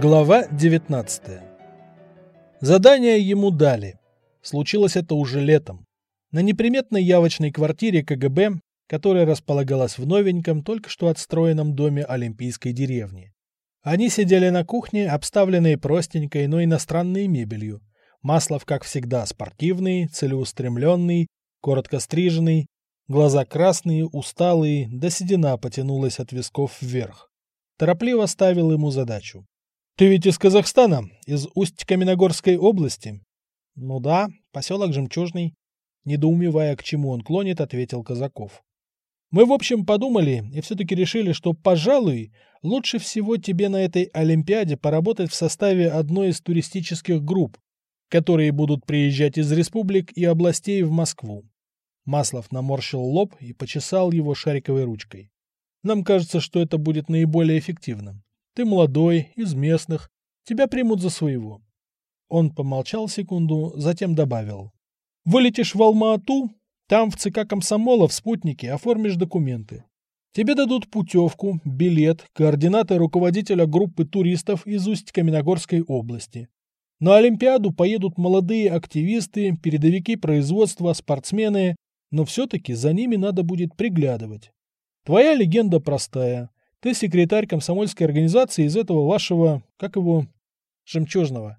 Глава 19 Задание ему дали. Случилось это уже летом. На неприметной явочной квартире КГБ, которая располагалась в новеньком, только что отстроенном доме Олимпийской деревни. Они сидели на кухне, обставленной простенькой, но иностранной мебелью. Маслов, как всегда, спортивный, целеустремленный, коротко стриженный, глаза красные, усталые, до седина потянулась от висков вверх. Торопливо ставил ему задачу. Ты ведь из Казахстана, из Усть-Каменогорской области? Ну да, поселок Жемчужный. Недоумевая, к чему он клонит, ответил Казаков. Мы, в общем, подумали и все-таки решили, что, пожалуй, лучше всего тебе на этой Олимпиаде поработать в составе одной из туристических групп, которые будут приезжать из республик и областей в Москву. Маслов наморщил лоб и почесал его шариковой ручкой. Нам кажется, что это будет наиболее эффективным. Ты молодой, из местных. Тебя примут за своего. Он помолчал секунду, затем добавил. Вылетишь в Алма-Ату, там в ЦК комсомола в спутнике оформишь документы. Тебе дадут путевку, билет, координаты руководителя группы туристов из Усть-Каменогорской области. На Олимпиаду поедут молодые активисты, передовики производства, спортсмены, но все-таки за ними надо будет приглядывать. Твоя легенда простая. Ты секретарь комсомольской организации из этого вашего, как его, жемчужного.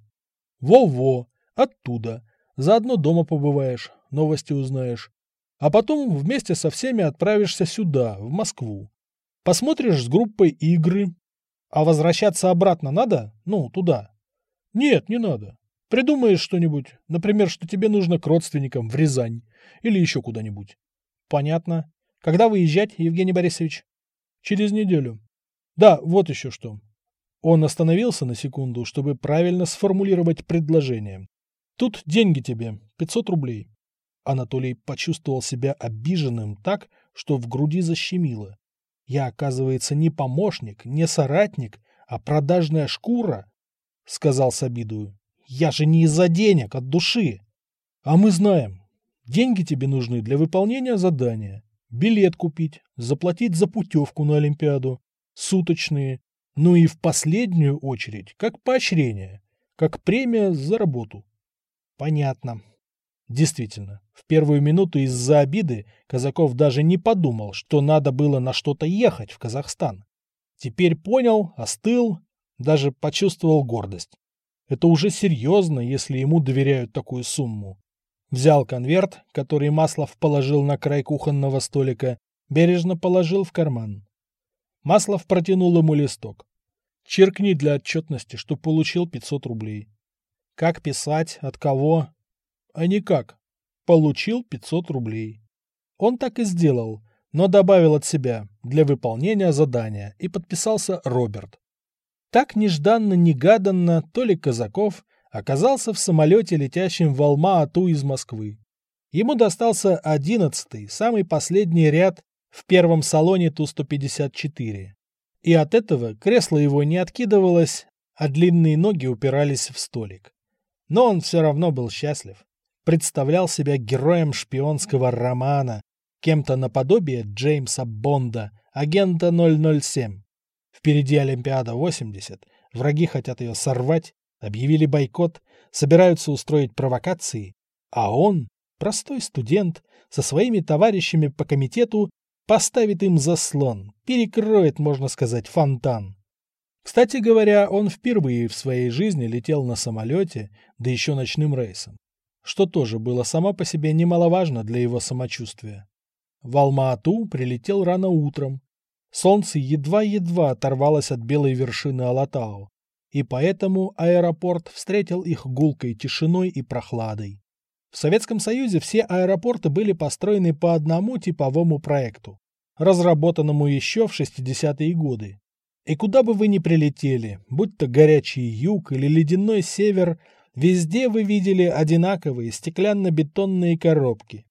Во-во, оттуда. Заодно дома побываешь, новости узнаешь. А потом вместе со всеми отправишься сюда, в Москву. Посмотришь с группой игры. А возвращаться обратно надо? Ну, туда. Нет, не надо. Придумаешь что-нибудь. Например, что тебе нужно к родственникам в Рязань. Или еще куда-нибудь. Понятно. Когда выезжать, Евгений Борисович? Через неделю. Да, вот еще что. Он остановился на секунду, чтобы правильно сформулировать предложение. Тут деньги тебе, 500 рублей. Анатолий почувствовал себя обиженным так, что в груди защемило. Я, оказывается, не помощник, не соратник, а продажная шкура, сказал с обидою. Я же не из-за денег, от души. А мы знаем, деньги тебе нужны для выполнения задания билет купить, заплатить за путевку на Олимпиаду, суточные, ну и в последнюю очередь, как поощрение, как премия за работу. Понятно. Действительно, в первую минуту из-за обиды Казаков даже не подумал, что надо было на что-то ехать в Казахстан. Теперь понял, остыл, даже почувствовал гордость. Это уже серьезно, если ему доверяют такую сумму. Взял конверт, который Маслов положил на край кухонного столика, бережно положил в карман. Маслов протянул ему листок. Черкни для отчетности, что получил 500 рублей. Как писать, от кого? А никак. Получил 500 рублей. Он так и сделал, но добавил от себя для выполнения задания и подписался Роберт. Так нежданно-негаданно то ли Казаков, оказался в самолете, летящем в Алма-Ату из Москвы. Ему достался одиннадцатый, самый последний ряд в первом салоне Ту-154. И от этого кресло его не откидывалось, а длинные ноги упирались в столик. Но он все равно был счастлив. Представлял себя героем шпионского романа, кем-то наподобие Джеймса Бонда, агента 007. Впереди Олимпиада 80, враги хотят ее сорвать, объявили бойкот, собираются устроить провокации, а он, простой студент, со своими товарищами по комитету поставит им заслон, перекроет, можно сказать, фонтан. Кстати говоря, он впервые в своей жизни летел на самолете, да еще ночным рейсом, что тоже было само по себе немаловажно для его самочувствия. В Алма-Ату прилетел рано утром. Солнце едва-едва оторвалось от белой вершины Алатау, и поэтому аэропорт встретил их гулкой тишиной и прохладой. В Советском Союзе все аэропорты были построены по одному типовому проекту, разработанному еще в 60-е годы. И куда бы вы ни прилетели, будь то горячий юг или ледяной север, везде вы видели одинаковые стеклянно-бетонные коробки.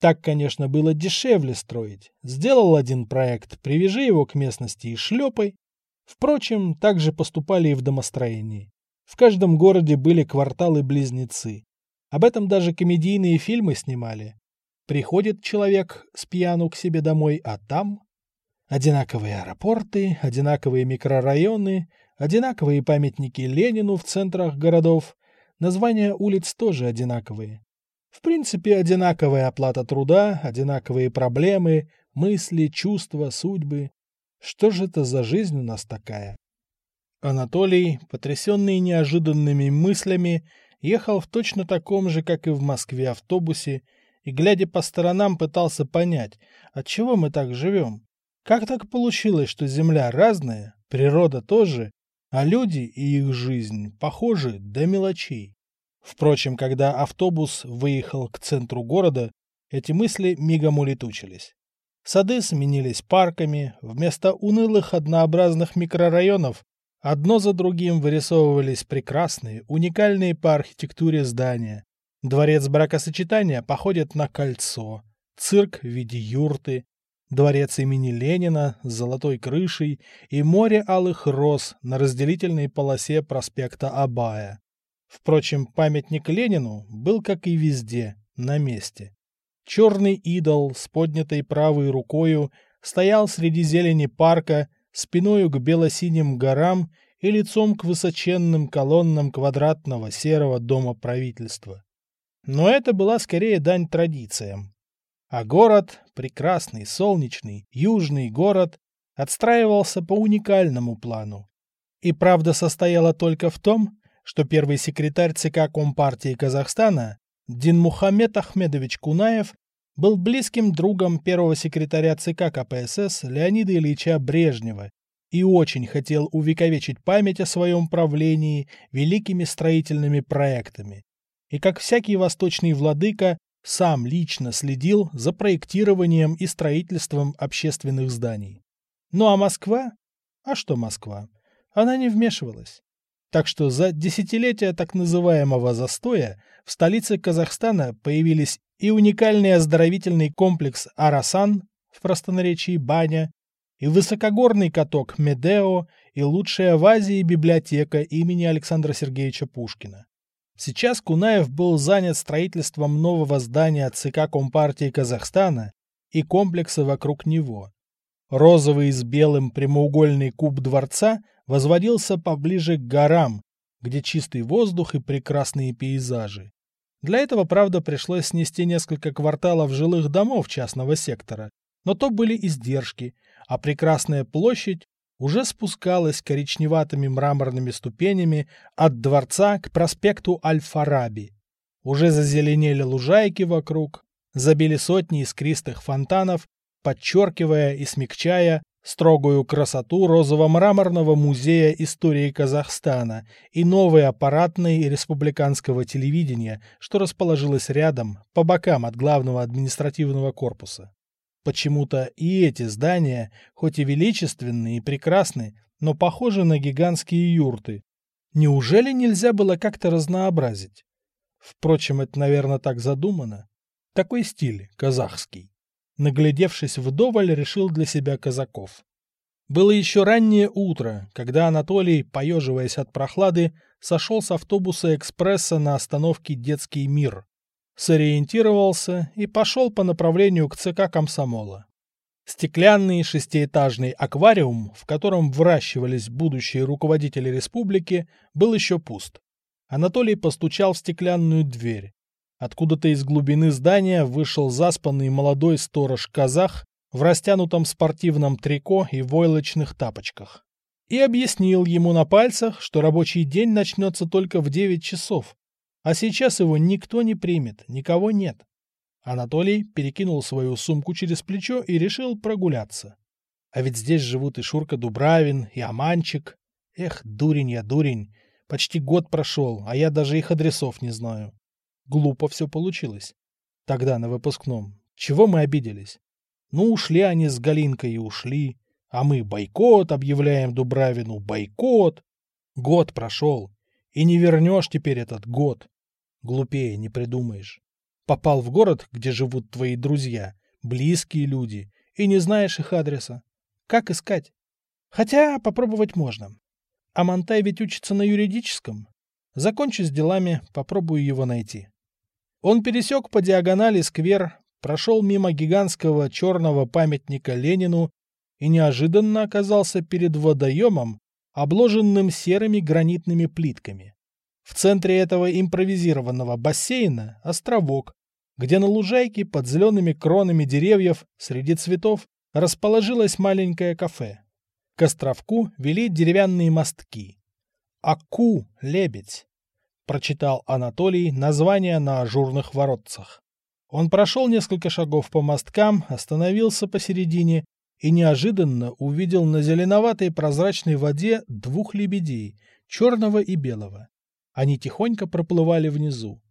Так, конечно, было дешевле строить. Сделал один проект, привяжи его к местности и шлепай, Впрочем, так же поступали и в домостроении. В каждом городе были кварталы-близнецы. Об этом даже комедийные фильмы снимали. Приходит человек с пьяну к себе домой, а там... Одинаковые аэропорты, одинаковые микрорайоны, одинаковые памятники Ленину в центрах городов, названия улиц тоже одинаковые. В принципе, одинаковая оплата труда, одинаковые проблемы, мысли, чувства, судьбы. Что же это за жизнь у нас такая? Анатолий, потрясенный неожиданными мыслями, ехал в точно таком же, как и в Москве, автобусе и, глядя по сторонам, пытался понять, от чего мы так живем. Как так получилось, что Земля разная, природа тоже, а люди и их жизнь похожи до мелочей? Впрочем, когда автобус выехал к центру города, эти мысли мигом улетучились. Сады сменились парками, вместо унылых однообразных микрорайонов одно за другим вырисовывались прекрасные, уникальные по архитектуре здания. Дворец бракосочетания походит на кольцо, цирк в виде юрты, дворец имени Ленина с золотой крышей и море алых роз на разделительной полосе проспекта Абая. Впрочем, памятник Ленину был, как и везде, на месте. Черный идол с поднятой правой рукою стоял среди зелени парка, спиною к бело-синим горам и лицом к высоченным колоннам квадратного серого дома правительства. Но это была скорее дань традициям. А город, прекрасный, солнечный, южный город, отстраивался по уникальному плану. И правда состояла только в том, что первый секретарь ЦК Компартии Казахстана Динмухамед Ахмедович Кунаев был близким другом первого секретаря ЦК КПСС Леонида Ильича Брежнева и очень хотел увековечить память о своем правлении великими строительными проектами. И как всякий восточный владыка, сам лично следил за проектированием и строительством общественных зданий. Ну а Москва? А что Москва? Она не вмешивалась. Так что за десятилетия так называемого застоя в столице Казахстана появились и уникальный оздоровительный комплекс «Арасан» в простонаречии «Баня», и высокогорный каток «Медео», и лучшая в Азии библиотека имени Александра Сергеевича Пушкина. Сейчас Кунаев был занят строительством нового здания ЦК Компартии Казахстана и комплекса вокруг него. Розовый с белым прямоугольный куб дворца возводился поближе к горам, где чистый воздух и прекрасные пейзажи. Для этого, правда, пришлось снести несколько кварталов жилых домов частного сектора, но то были издержки, а прекрасная площадь уже спускалась коричневатыми мраморными ступенями от дворца к проспекту Аль-Фараби. Уже зазеленели лужайки вокруг, забили сотни искристых фонтанов, подчеркивая и смягчая строгую красоту розово-мраморного музея истории Казахстана и новой аппаратной республиканского телевидения, что расположилось рядом, по бокам от главного административного корпуса. Почему-то и эти здания, хоть и величественные и прекрасны, но похожи на гигантские юрты. Неужели нельзя было как-то разнообразить? Впрочем, это, наверное, так задумано. Такой стиль, казахский. Наглядевшись вдоволь, решил для себя казаков. Было еще раннее утро, когда Анатолий, поеживаясь от прохлады, сошел с автобуса экспресса на остановке «Детский мир». Сориентировался и пошел по направлению к ЦК комсомола. Стеклянный шестиэтажный аквариум, в котором выращивались будущие руководители республики, был еще пуст. Анатолий постучал в стеклянную дверь. Откуда-то из глубины здания вышел заспанный молодой сторож-казах в растянутом спортивном трико и войлочных тапочках. И объяснил ему на пальцах, что рабочий день начнется только в 9 часов, а сейчас его никто не примет, никого нет. Анатолий перекинул свою сумку через плечо и решил прогуляться. А ведь здесь живут и Шурка Дубравин, и Аманчик. Эх, дурень я, дурень. Почти год прошел, а я даже их адресов не знаю. Глупо все получилось. Тогда на выпускном. Чего мы обиделись? Ну, ушли они с Галинкой и ушли. А мы бойкот объявляем Дубравину, бойкот. Год прошел. И не вернешь теперь этот год. Глупее не придумаешь. Попал в город, где живут твои друзья, близкие люди, и не знаешь их адреса. Как искать? Хотя попробовать можно. А Монтай ведь учится на юридическом. Закончу с делами, попробую его найти. Он пересек по диагонали сквер, прошел мимо гигантского черного памятника Ленину и неожиданно оказался перед водоемом, обложенным серыми гранитными плитками. В центре этого импровизированного бассейна островок, где на лужайке под зелеными кронами деревьев среди цветов расположилось маленькое кафе. К островку вели деревянные мостки. «Аку, лебедь», — прочитал Анатолий название на ажурных воротцах. Он прошел несколько шагов по мосткам, остановился посередине и неожиданно увидел на зеленоватой прозрачной воде двух лебедей, черного и белого. Они тихонько проплывали внизу.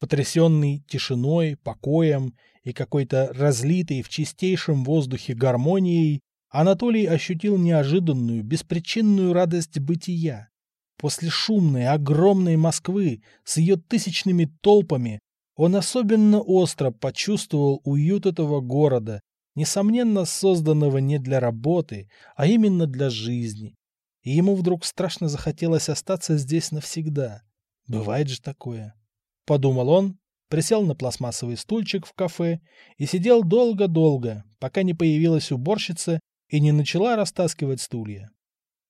Потрясенный тишиной, покоем и какой-то разлитой в чистейшем воздухе гармонией, Анатолий ощутил неожиданную, беспричинную радость бытия. После шумной, огромной Москвы с ее тысячными толпами он особенно остро почувствовал уют этого города, несомненно созданного не для работы, а именно для жизни. И ему вдруг страшно захотелось остаться здесь навсегда. Бывает же такое. Подумал он, присел на пластмассовый стульчик в кафе и сидел долго-долго, пока не появилась уборщица и не начала растаскивать стулья.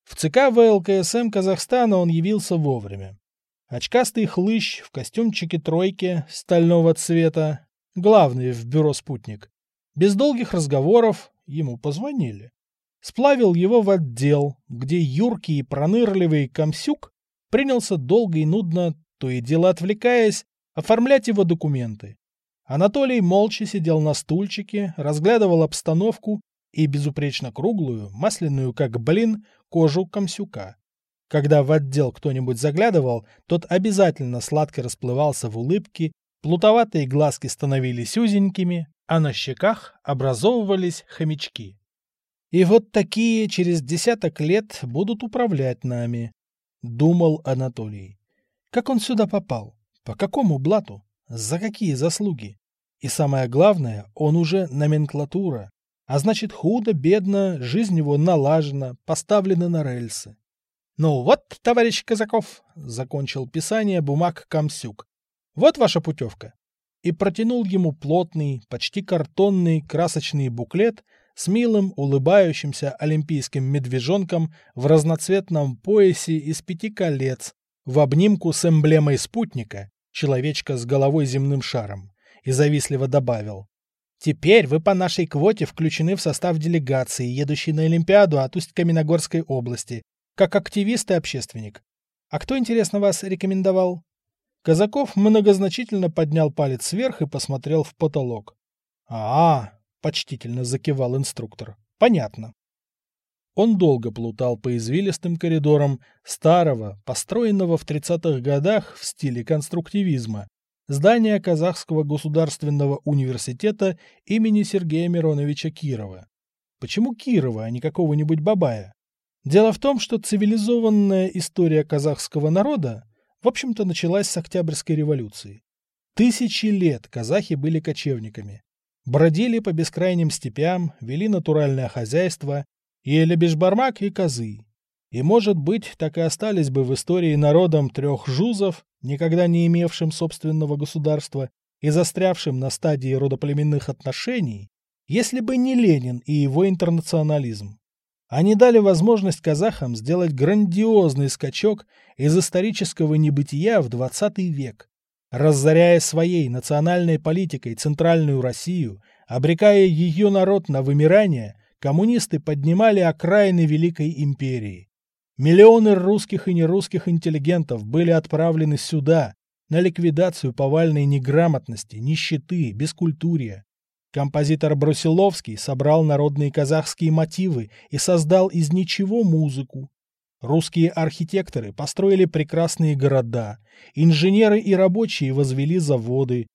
В ЦК ВЛКСМ Казахстана он явился вовремя. Очкастый хлыщ в костюмчике тройки стального цвета, главный в бюро «Спутник». Без долгих разговоров ему позвонили. Сплавил его в отдел, где юркий и пронырливый комсюк принялся долго и нудно, то и дело отвлекаясь, оформлять его документы. Анатолий молча сидел на стульчике, разглядывал обстановку и безупречно круглую, масляную как блин, кожу комсюка. Когда в отдел кто-нибудь заглядывал, тот обязательно сладко расплывался в улыбке, плутоватые глазки становились узенькими, а на щеках образовывались хомячки. И вот такие через десяток лет будут управлять нами, думал Анатолий. Как он сюда попал? По какому блату? За какие заслуги? И самое главное, он уже номенклатура, а значит худо-бедно, жизнь его налажена, поставлена на рельсы. «Ну вот, товарищ Казаков», — закончил писание бумаг Камсюк, — «вот ваша путевка». И протянул ему плотный, почти картонный красочный буклет с милым улыбающимся олимпийским медвежонком в разноцветном поясе из пяти колец, в обнимку с эмблемой спутника, человечка с головой земным шаром, и завистливо добавил. «Теперь вы по нашей квоте включены в состав делегации, едущей на Олимпиаду от Усть-Каменогорской области, как активист и общественник. А кто, интересно, вас рекомендовал? Казаков многозначительно поднял палец вверх и посмотрел в потолок. а, -а, -а почтительно закивал инструктор. «Понятно». Он долго плутал по извилистым коридорам старого, построенного в 30-х годах в стиле конструктивизма, здания Казахского государственного университета имени Сергея Мироновича Кирова. Почему Кирова, а не какого-нибудь Бабая? Дело в том, что цивилизованная история казахского народа, в общем-то, началась с Октябрьской революции. Тысячи лет казахи были кочевниками. Бродили по бескрайним степям, вели натуральное хозяйство, ели бешбармак и козы. И, может быть, так и остались бы в истории народом трех жузов, никогда не имевшим собственного государства и застрявшим на стадии родоплеменных отношений, если бы не Ленин и его интернационализм. Они дали возможность казахам сделать грандиозный скачок из исторического небытия в 20 век, разоряя своей национальной политикой Центральную Россию, обрекая ее народ на вымирание, коммунисты поднимали окраины Великой империи. Миллионы русских и нерусских интеллигентов были отправлены сюда, на ликвидацию повальной неграмотности, нищеты, бескультурия. Композитор Брусиловский собрал народные казахские мотивы и создал из ничего музыку. Русские архитекторы построили прекрасные города, инженеры и рабочие возвели заводы.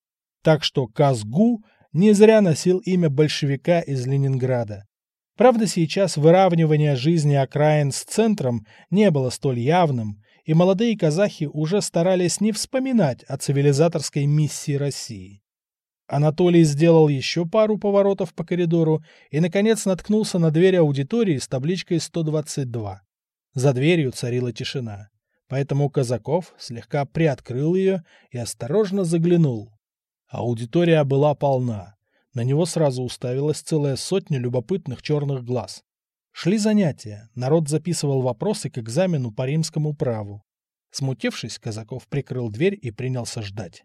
Так что Казгу не зря носил имя большевика из Ленинграда. Правда, сейчас выравнивание жизни окраин с центром не было столь явным, и молодые казахи уже старались не вспоминать о цивилизаторской миссии России. Анатолий сделал еще пару поворотов по коридору и, наконец, наткнулся на дверь аудитории с табличкой 122. За дверью царила тишина, поэтому Казаков слегка приоткрыл ее и осторожно заглянул. Аудитория была полна. На него сразу уставилась целая сотня любопытных черных глаз. Шли занятия, народ записывал вопросы к экзамену по римскому праву. Смутившись, Казаков прикрыл дверь и принялся ждать.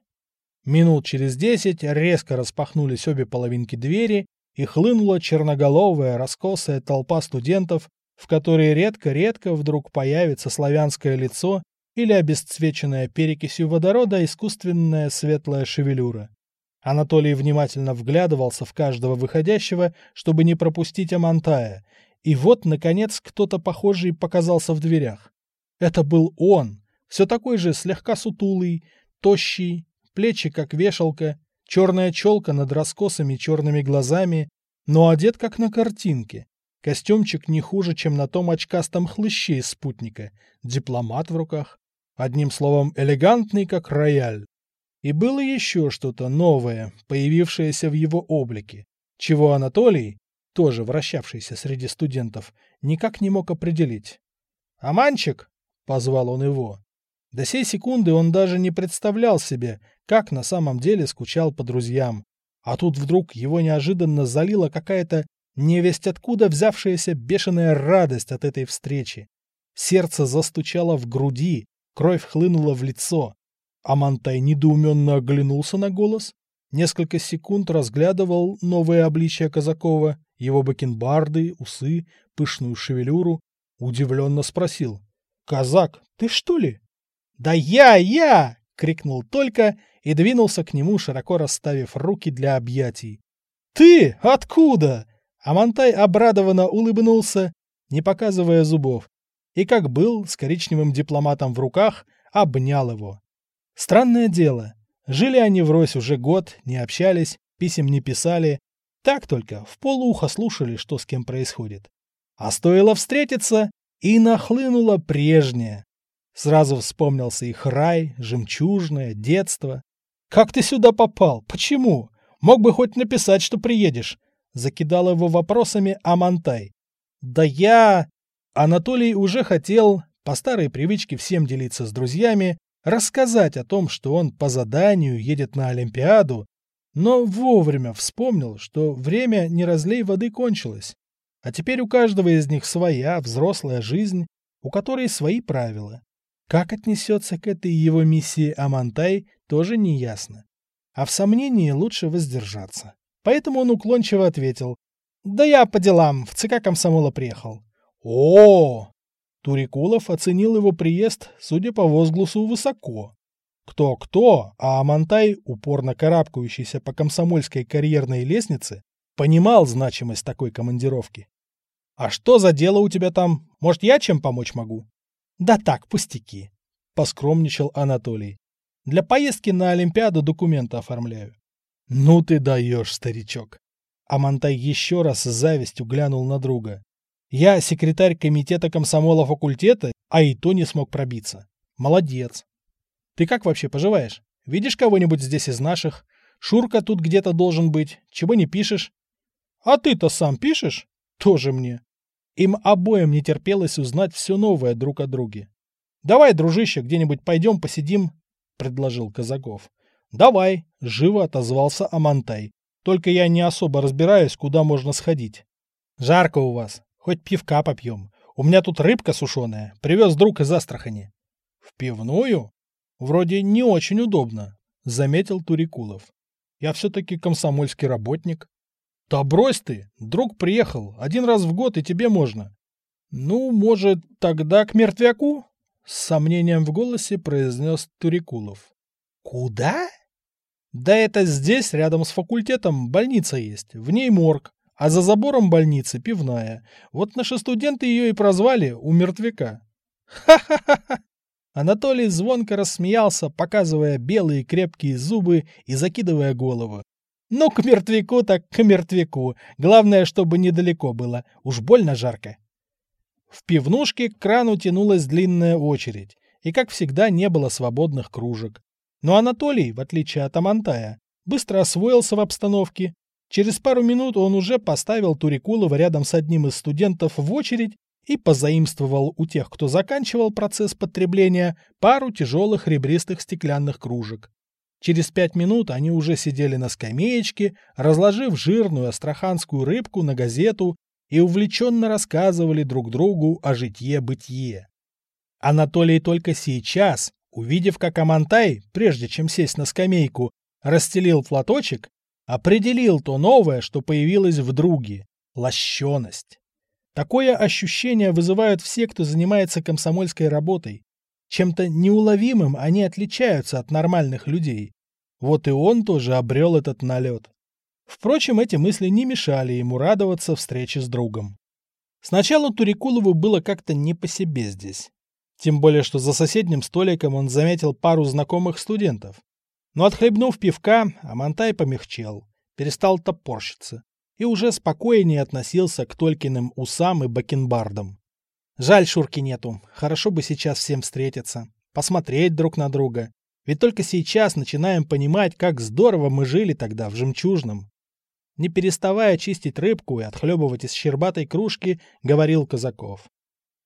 Минут через десять резко распахнулись обе половинки двери, и хлынула черноголовая, раскосая толпа студентов, в которой редко-редко вдруг появится славянское лицо или обесцвеченная перекисью водорода искусственная светлая шевелюра. Анатолий внимательно вглядывался в каждого выходящего, чтобы не пропустить Амантая, и вот, наконец, кто-то похожий показался в дверях. Это был он, все такой же слегка сутулый, тощий, плечи как вешалка, черная челка над раскосыми черными глазами, но одет как на картинке. Костюмчик не хуже, чем на том очкастом хлыще из спутника, дипломат в руках. Одним словом, элегантный, как рояль. И было еще что-то новое, появившееся в его облике, чего Анатолий, тоже вращавшийся среди студентов, никак не мог определить. «Аманчик!» — позвал он его. До сей секунды он даже не представлял себе, как на самом деле скучал по друзьям. А тут вдруг его неожиданно залила какая-то невесть откуда взявшаяся бешеная радость от этой встречи. Сердце застучало в груди, кровь хлынула в лицо. Амантай недоуменно оглянулся на голос, несколько секунд разглядывал новое обличие Казакова, его бакенбарды, усы, пышную шевелюру, удивленно спросил. «Казак, ты что ли?» «Да я, я!» — крикнул только и двинулся к нему, широко расставив руки для объятий. «Ты? Откуда?» Амантай обрадованно улыбнулся, не показывая зубов, и, как был, с коричневым дипломатом в руках, обнял его. Странное дело, жили они врозь уже год, не общались, писем не писали, так только в полуха слушали, что с кем происходит. А стоило встретиться, и нахлынуло прежнее, Сразу вспомнился их рай, жемчужное, детство. «Как ты сюда попал? Почему? Мог бы хоть написать, что приедешь!» Закидал его вопросами Амантай. «Да я...» Анатолий уже хотел, по старой привычке всем делиться с друзьями, рассказать о том, что он по заданию едет на Олимпиаду, но вовремя вспомнил, что время не разлей воды кончилось. А теперь у каждого из них своя взрослая жизнь, у которой свои правила. Как отнесется к этой его миссии Амантай, тоже не ясно. А в сомнении лучше воздержаться. Поэтому он уклончиво ответил. «Да я по делам, в ЦК комсомола приехал». О, Турикулов оценил его приезд, судя по возгласу, высоко. Кто-кто, а Амантай, упорно карабкающийся по комсомольской карьерной лестнице, понимал значимость такой командировки. «А что за дело у тебя там? Может, я чем помочь могу?» Да так, пустяки, поскромничал Анатолий. Для поездки на Олимпиаду документы оформляю. Ну ты даешь, старичок. Амантай еще раз с завистью глянул на друга. Я секретарь комитета комсомола факультета, а и то не смог пробиться. Молодец. Ты как вообще поживаешь? Видишь кого-нибудь здесь из наших? Шурка тут где-то должен быть. Чего не пишешь? А ты-то сам пишешь? Тоже мне. Им обоим не терпелось узнать все новое друг о друге. «Давай, дружище, где-нибудь пойдем посидим», — предложил Казаков. «Давай», — живо отозвался Амантай. «Только я не особо разбираюсь, куда можно сходить». «Жарко у вас. Хоть пивка попьем. У меня тут рыбка сушеная. Привез друг из Астрахани». «В пивную? Вроде не очень удобно», — заметил Турикулов. «Я все-таки комсомольский работник». Да брось ты, друг приехал, один раз в год и тебе можно. Ну, может, тогда к мертвяку? С сомнением в голосе произнес Турикулов. Куда? Да это здесь, рядом с факультетом, больница есть, в ней морг, а за забором больницы пивная. Вот наши студенты ее и прозвали у мертвяка. Ха-ха-ха! Анатолий звонко рассмеялся, показывая белые крепкие зубы и закидывая голову. Ну, к мертвяку так к мертвяку. Главное, чтобы недалеко было. Уж больно жарко. В пивнушке к крану тянулась длинная очередь, и, как всегда, не было свободных кружек. Но Анатолий, в отличие от Амантая, быстро освоился в обстановке. Через пару минут он уже поставил Турикулова рядом с одним из студентов в очередь и позаимствовал у тех, кто заканчивал процесс потребления, пару тяжелых ребристых стеклянных кружек. Через пять минут они уже сидели на скамеечке, разложив жирную астраханскую рыбку на газету и увлеченно рассказывали друг другу о житье-бытие. Анатолий только сейчас, увидев, как Амантай, прежде чем сесть на скамейку, расстелил платочек, определил то новое, что появилось в друге – лощеность. Такое ощущение вызывают все, кто занимается комсомольской работой. Чем-то неуловимым они отличаются от нормальных людей. Вот и он тоже обрел этот налет. Впрочем, эти мысли не мешали ему радоваться встрече с другом. Сначала Турикулову было как-то не по себе здесь. Тем более, что за соседним столиком он заметил пару знакомых студентов. Но отхлебнув пивка, Амантай помягчел, перестал топорщиться и уже спокойнее относился к Толькиным усам и бакенбардам. Жаль, Шурки нету. Хорошо бы сейчас всем встретиться, посмотреть друг на друга. Ведь только сейчас начинаем понимать, как здорово мы жили тогда в Жемчужном. Не переставая чистить рыбку и отхлебывать из щербатой кружки, говорил Казаков.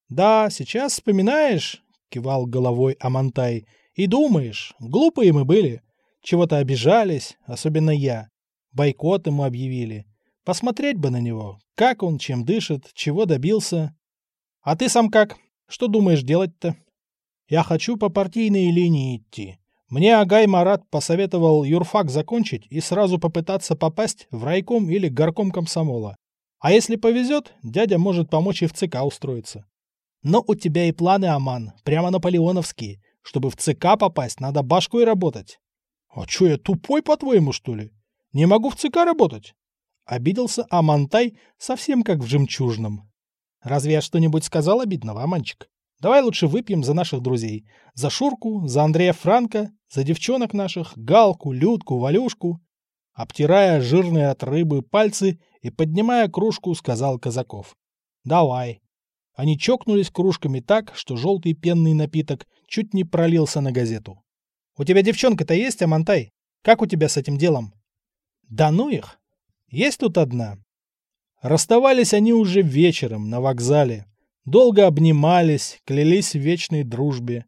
«Да, сейчас вспоминаешь», — кивал головой Амантай, — «и думаешь, глупые мы были. Чего-то обижались, особенно я. Бойкот ему объявили. Посмотреть бы на него, как он, чем дышит, чего добился. А ты сам как? Что думаешь делать-то? Я хочу по партийной линии идти. Мне Агай Марат посоветовал юрфак закончить и сразу попытаться попасть в райком или горком комсомола. А если повезет, дядя может помочь и в ЦК устроиться. Но у тебя и планы, Аман, прямо наполеоновские. Чтобы в ЦК попасть, надо башкой работать. А чё, я тупой, по-твоему, что ли? Не могу в ЦК работать? Обиделся Амантай совсем как в жемчужном. Разве я что-нибудь сказал обидного, Аманчик? Давай лучше выпьем за наших друзей. За Шурку, за Андрея Франка, за девчонок наших, Галку, Людку, Валюшку. Обтирая жирные от рыбы пальцы и поднимая кружку, сказал Казаков. Давай. Они чокнулись кружками так, что желтый пенный напиток чуть не пролился на газету. У тебя девчонка-то есть, Амантай? Как у тебя с этим делом? Да ну их! Есть тут одна. Расставались они уже вечером на вокзале. Долго обнимались, клялись в вечной дружбе.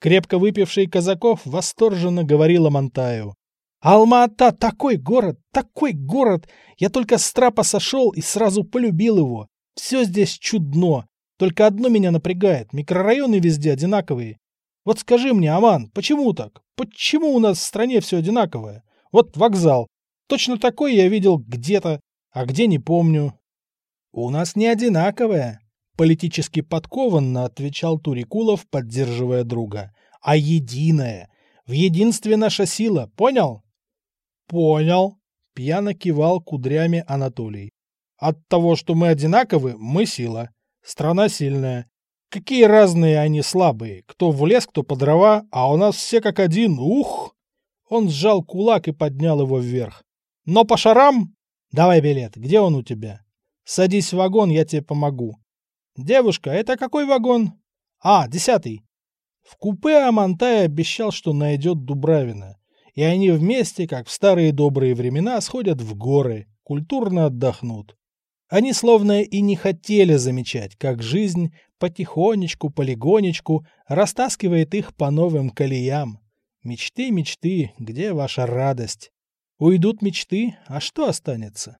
Крепко выпивший Казаков восторженно говорил Амантаю. «Алма-Ата — такой город, такой город! Я только с трапа сошел и сразу полюбил его. Все здесь чудно. Только одно меня напрягает. Микрорайоны везде одинаковые. Вот скажи мне, Аман, почему так? Почему у нас в стране все одинаковое? Вот вокзал. Точно такой я видел где-то, а где не помню. У нас не одинаковое, политически подкованно отвечал Турикулов, поддерживая друга. А единое. В единстве наша сила, понял? Понял, пьяно кивал кудрями Анатолий. От того, что мы одинаковы, мы сила. Страна сильная. Какие разные они слабые. Кто в лес, кто по дрова, а у нас все как один. Ух! Он сжал кулак и поднял его вверх. Но по шарам? Давай билет. Где он у тебя? Садись в вагон, я тебе помогу. Девушка, это какой вагон? А, десятый. В купе Амантай обещал, что найдет Дубравина. И они вместе, как в старые добрые времена, сходят в горы, культурно отдохнут. Они словно и не хотели замечать, как жизнь потихонечку, полигонечку растаскивает их по новым колеям. Мечты, мечты, где ваша радость? Уйдут мечты, а что останется?